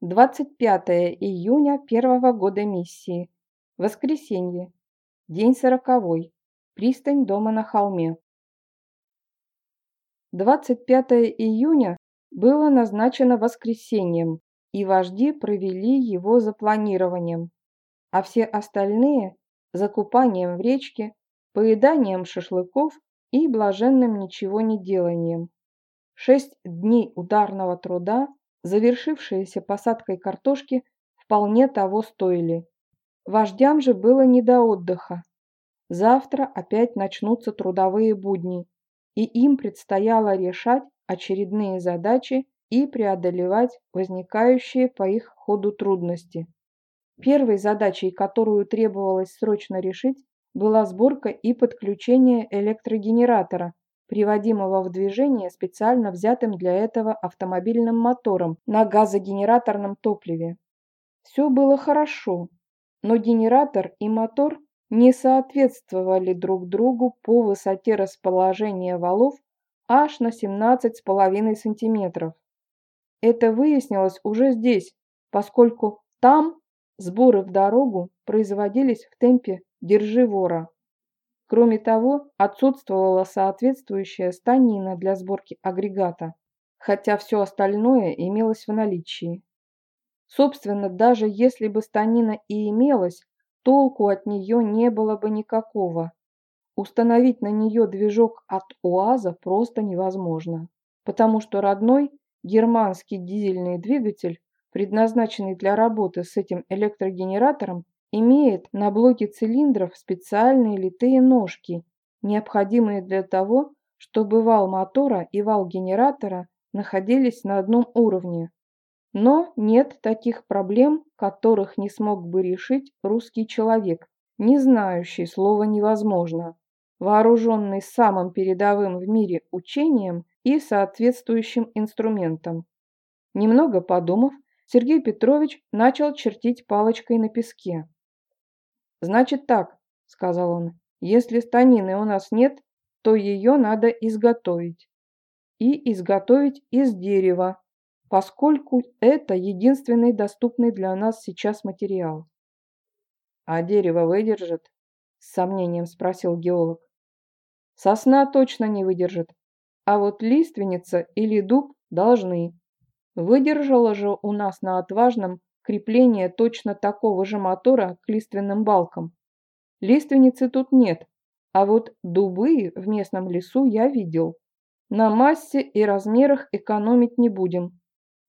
25 июня первого года миссии. Воскресенье. День сороковой. Пристань дома на холме. 25 июня было назначено воскресеньем, и вожди провели его за планированием, а все остальные – за купанием в речке, поеданием шашлыков и блаженным ничего не деланием. Шесть дней ударного труда завершившиеся посадкой картошки, вполне того стоили. Вождям же было не до отдыха. Завтра опять начнутся трудовые будни, и им предстояло решать очередные задачи и преодолевать возникающие по их ходу трудности. Первой задачей, которую требовалось срочно решить, была сборка и подключение электрогенератора, приводимого в движение специально взятым для этого автомобильным мотором на газогенераторном топливе. Все было хорошо, но генератор и мотор не соответствовали друг другу по высоте расположения валов аж на 17,5 сантиметров. Это выяснилось уже здесь, поскольку там сборы в дорогу производились в темпе «держи вора». Кроме того, отсутствовала соответствующая станина для сборки агрегата, хотя все остальное имелось в наличии. Собственно, даже если бы станина и имелась, толку от нее не было бы никакого. Установить на нее движок от УАЗа просто невозможно, потому что родной германский дизельный двигатель, предназначенный для работы с этим электрогенератором, имеет на блоке цилиндров специальные литые ножки, необходимые для того, чтобы вал мотора и вал генератора находились на одном уровне. Но нет таких проблем, которых не смог бы решить русский человек, не знающий слова «невозможно», вооруженный самым передовым в мире учением и соответствующим инструментом. Немного подумав, Сергей Петрович начал чертить палочкой на песке. «Значит так», — сказал он, — «если станины у нас нет, то ее надо изготовить. И изготовить из дерева, поскольку это единственный доступный для нас сейчас материал». «А дерево выдержит?» — с сомнением спросил геолог. «Сосна точно не выдержит, а вот лиственница или дуб должны. Выдержала же у нас на отважном крепление точно такого же мотора к лиственным балкам. Лиственницы тут нет, а вот дубы в местном лесу я видел. На массе и размерах экономить не будем.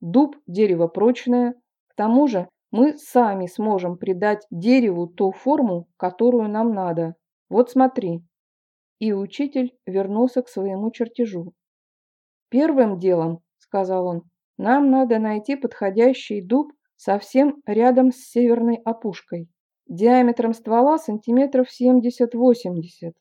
Дуб – дерево прочное, к тому же мы сами сможем придать дереву ту форму, которую нам надо. Вот смотри. И учитель вернулся к своему чертежу. «Первым делом, — сказал он, — нам надо найти подходящий дуб совсем рядом с северной опушкой, диаметром ствола сантиметров 70-80.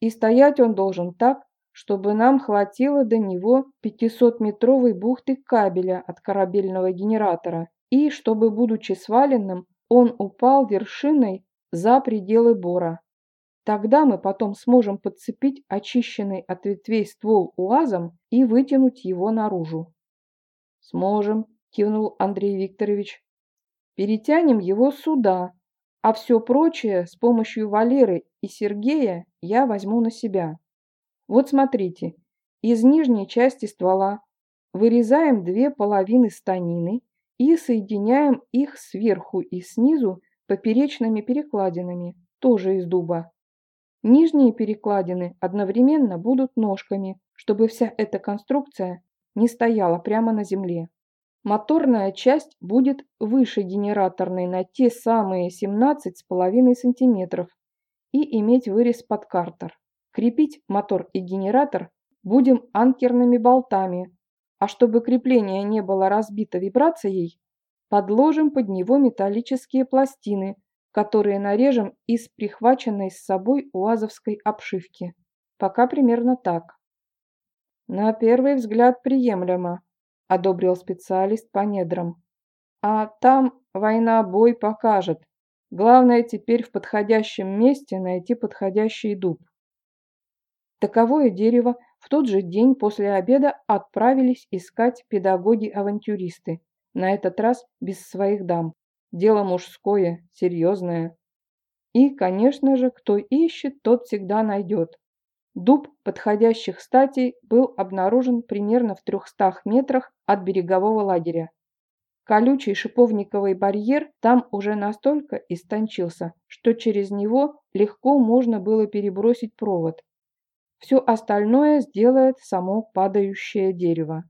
И стоять он должен так, чтобы нам хватило до него 500-метровой бухты кабеля от корабельного генератора, и чтобы, будучи сваленным, он упал вершиной за пределы бора. Тогда мы потом сможем подцепить очищенный от ветвей ствол УАЗом и вытянуть его наружу. Сможем, кивнул Андрей Викторович. Перетянем его сюда, а все прочее с помощью Валеры и Сергея я возьму на себя. Вот смотрите, из нижней части ствола вырезаем две половины станины и соединяем их сверху и снизу поперечными перекладинами, тоже из дуба. Нижние перекладины одновременно будут ножками, чтобы вся эта конструкция не стояла прямо на земле. Моторная часть будет выше генераторной на те самые 17,5 см и иметь вырез под картер. Крепить мотор и генератор будем анкерными болтами, а чтобы крепление не было разбито вибрацией, подложим под него металлические пластины, которые нарежем из прихваченной с собой уазовской обшивки. Пока примерно так. На первый взгляд приемлемо, – одобрил специалист по недрам. «А там война бой покажет. Главное теперь в подходящем месте найти подходящий дуб». Таковое дерево в тот же день после обеда отправились искать педагоги-авантюристы, на этот раз без своих дам. Дело мужское, серьезное. И, конечно же, кто ищет, тот всегда найдет. Дуб подходящих статей был обнаружен примерно в 300 метрах от берегового лагеря. Колючий шиповниковый барьер там уже настолько истончился, что через него легко можно было перебросить провод. Все остальное сделает само падающее дерево.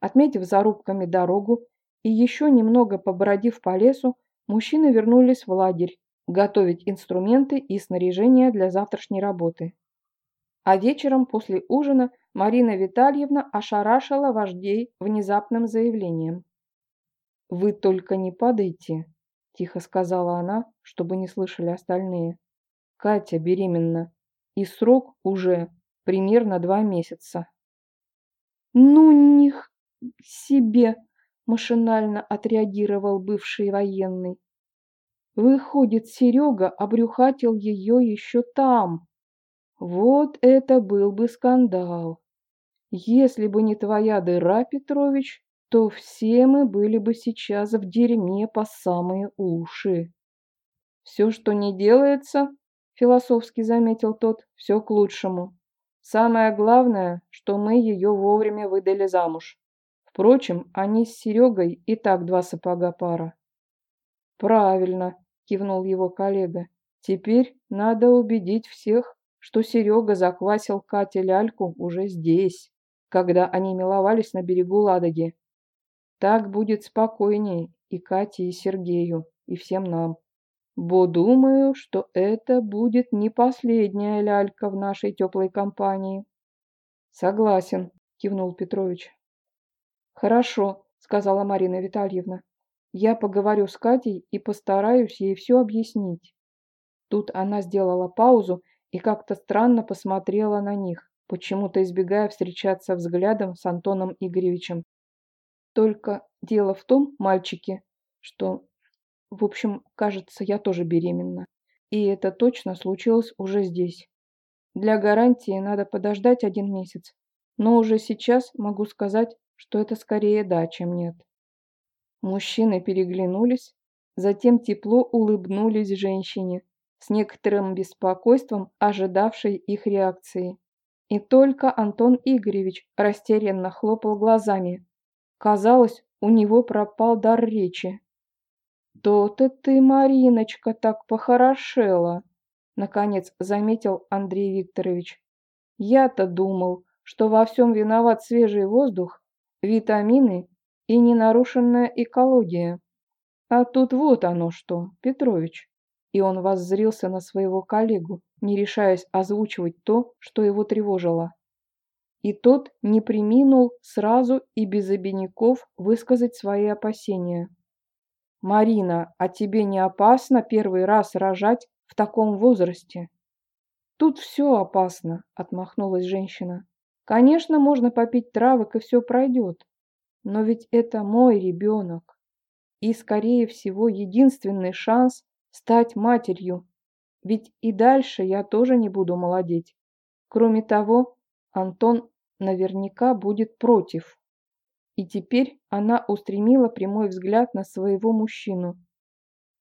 Отметив зарубками дорогу и еще немного побродив по лесу, мужчины вернулись в лагерь, готовить инструменты и снаряжение для завтрашней работы. А вечером после ужина Марина Витальевна ошарашила вождей внезапным заявлением. «Вы только не падайте», – тихо сказала она, чтобы не слышали остальные. «Катя беременна, и срок уже примерно два месяца». «Ну, них себе!» – машинально отреагировал бывший военный. «Выходит, Серега обрюхатил ее еще там. Вот это был бы скандал! Если бы не твоя дыра, Петрович, то все мы были бы сейчас в дерьме по самые уши». «Все, что не делается, — философски заметил тот, — все к лучшему. Самое главное, что мы ее вовремя выдали замуж. Впрочем, они с Серегой и так два сапога пара. «Правильно», — кивнул его коллега. «Теперь надо убедить всех, что Серега заквасил Кате ляльку уже здесь, когда они миловались на берегу Ладоги. Так будет спокойнее и Кате, и Сергею, и всем нам. Бо думаю, что это будет не последняя лялька в нашей теплой компании». «Согласен», — кивнул Петрович. «Хорошо», — сказала Марина Витальевна. «Я поговорю с Катей и постараюсь ей все объяснить». Тут она сделала паузу и как-то странно посмотрела на них, почему-то избегая встречаться взглядом с Антоном Игоревичем. «Только дело в том, мальчики, что, в общем, кажется, я тоже беременна. И это точно случилось уже здесь. Для гарантии надо подождать один месяц, но уже сейчас могу сказать, что это скорее да, чем нет. Мужчины переглянулись, затем тепло улыбнулись женщине, с некоторым беспокойством ожидавшей их реакции. И только Антон Игоревич растерянно хлопал глазами. Казалось, у него пропал дар речи. «То-то ты, Мариночка, так похорошела!» Наконец заметил Андрей Викторович. «Я-то думал, что во всем виноват свежий воздух, витамины и ненарушенная экология. А тут вот оно что, Петрович. И он воззрился на своего коллегу, не решаясь озвучивать то, что его тревожило. И тот не приминул сразу и без обиняков высказать свои опасения. «Марина, а тебе не опасно первый раз рожать в таком возрасте?» «Тут все опасно», — отмахнулась женщина. Конечно, можно попить травок и все пройдет. Но ведь это мой ребенок. И, скорее всего, единственный шанс стать матерью. Ведь и дальше я тоже не буду молодеть. Кроме того, Антон наверняка будет против. И теперь она устремила прямой взгляд на своего мужчину.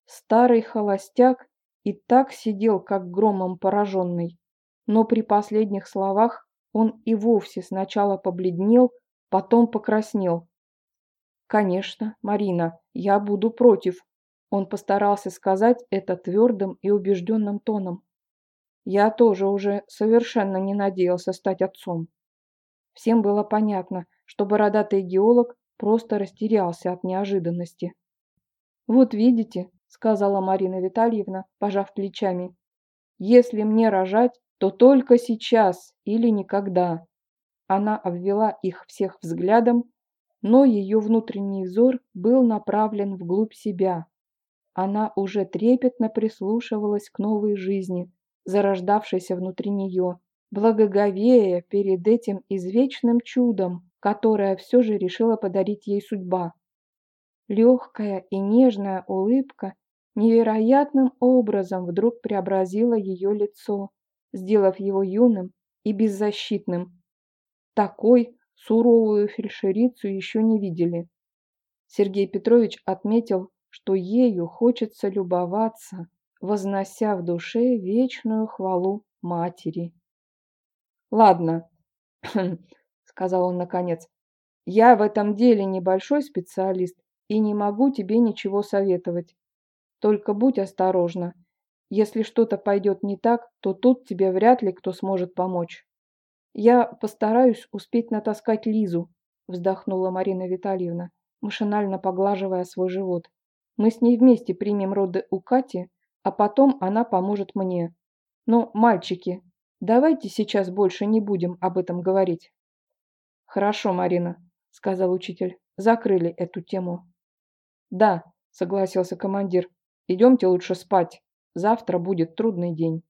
Старый холостяк и так сидел, как громом пораженный, но при последних словах он и вовсе сначала побледнел, потом покраснел. «Конечно, Марина, я буду против», он постарался сказать это твердым и убежденным тоном. Я тоже уже совершенно не надеялся стать отцом. Всем было понятно, что бородатый геолог просто растерялся от неожиданности. «Вот видите», — сказала Марина Витальевна, пожав плечами, «если мне рожать, то только сейчас или никогда. Она обвела их всех взглядом, но ее внутренний взор был направлен вглубь себя. Она уже трепетно прислушивалась к новой жизни, зарождавшейся внутри нее, благоговея перед этим извечным чудом, которое все же решила подарить ей судьба. Легкая и нежная улыбка невероятным образом вдруг преобразила ее лицо, сделав его юным и беззащитным. Такой суровую фельдшерицу еще не видели. Сергей Петрович отметил, что ею хочется любоваться, вознося в душе вечную хвалу матери. «Ладно», — сказал он наконец, — «я в этом деле небольшой специалист и не могу тебе ничего советовать. Только будь осторожна. Если что-то пойдет не так, то тут тебе вряд ли кто сможет помочь. Я постараюсь успеть натаскать Лизу, вздохнула Марина Витальевна, машинально поглаживая свой живот. Мы с ней вместе примем роды у Кати, а потом она поможет мне. Но, мальчики, давайте сейчас больше не будем об этом говорить. Хорошо, Марина, сказал учитель. Закрыли эту тему. Да, согласился командир. Идемте лучше спать. Завтра будет трудный день.